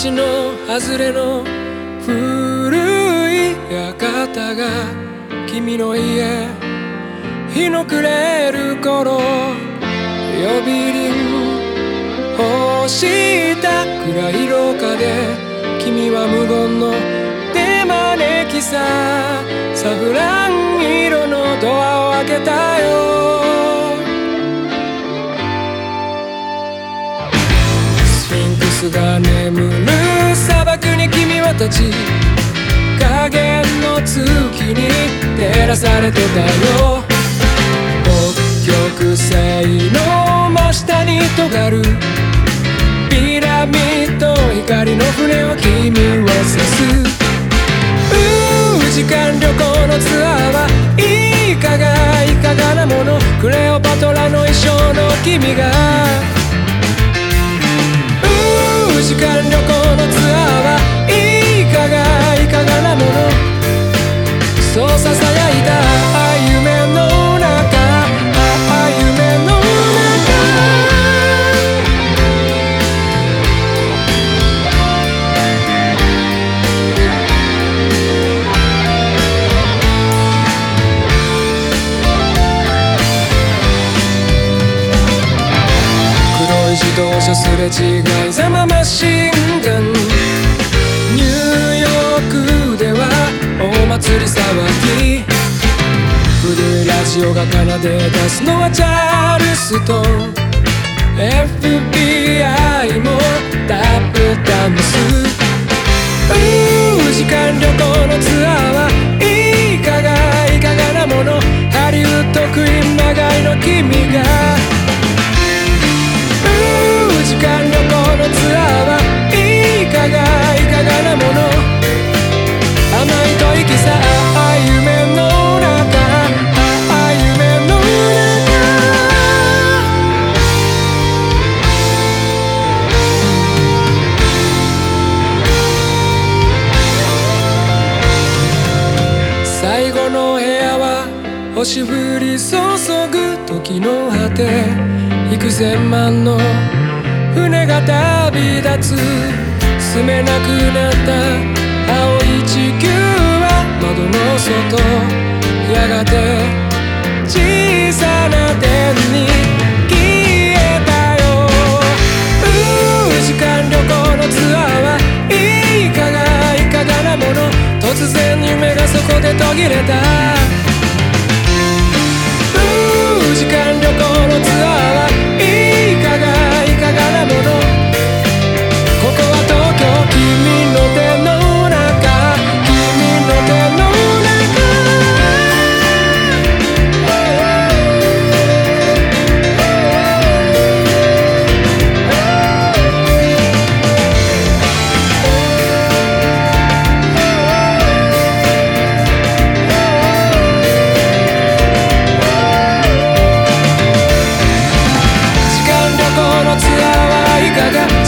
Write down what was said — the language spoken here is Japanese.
外れの古い館が君の家日の暮れる頃呼び鈴干した暗い廊下で君は無言の手招きさ。サフラン色のドアを開けたよ。スが眠る砂漠に君は立ち影の月に照らされてたよ。北極星の真下に尖る。ピラミッド光の船を君を指す。う時間旅行のツアーはいかがいかがなもの。クレオパトラの衣装の君が時間旅行のツアーはいかが動車すれ違いざまマシンガンニューヨークではお祭り騒ぎ。古いラジオが奏で出すのはチャールストン FBI もタップダンス。う時間旅行のツアーはいかがいかがなもの。ハリウッドクイーンまがいの君が最後の部屋は星降り注ぐ時の果て幾千万の船が旅立つ住めなくなった青い地球窓の外やがて小さな点に消えたよ。う時間旅行のツアーはいかがいかがなもの。突然夢がそこで途切れた。I got.